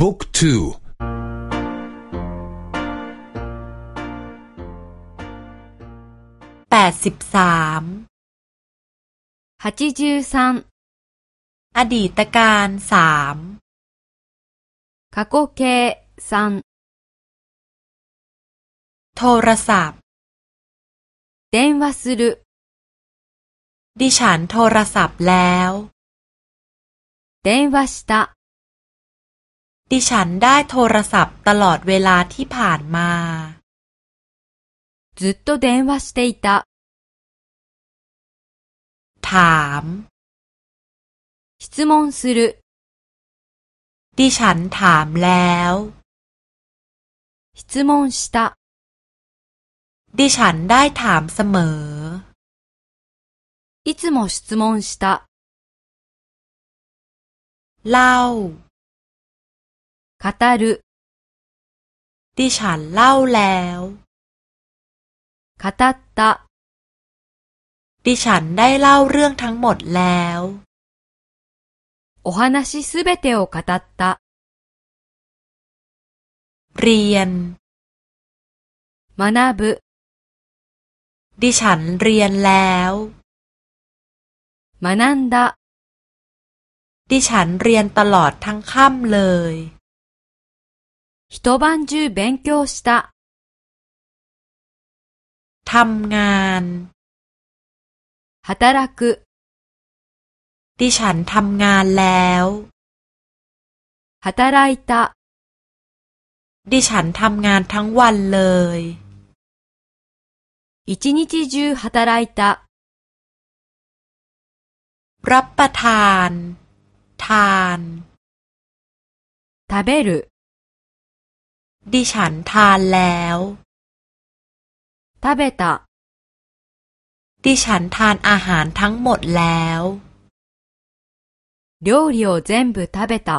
บุ๊กทูแปดสิบสาม八十三อดีตการสาม過去形三โทรศัพท์電話するดิฉันโทรศัพท์แล้ว電話した ดิฉันได้โทรศัพท์ตลอดเวลาที่ผ่านมาずっと電話していたถาม質問するดิฉันถามแล้ว質問したดิฉันได้ถามเสมอいつも質問したเล่า คาตารุดิฉันเล่าแล้วคาตาตะดิฉันได้เล่าเรื่องทั้งหมดแล้วโอฮานาชิสเเรียนมานาบุดิฉันเรียนแล้วมานันดะดิฉันเรียนตลอดทั้งค่ำเลย 一晩中勉強したทำงาน働くดิฉันทำงานแล้ว働いたดิฉันทำงานทั้งวันเลย一日中働いたรับประทาน ทาน食べる ดิฉันทานแล้ว食べたดิฉันทานอาหารทั้งหมดแล้ว料理を全部食べた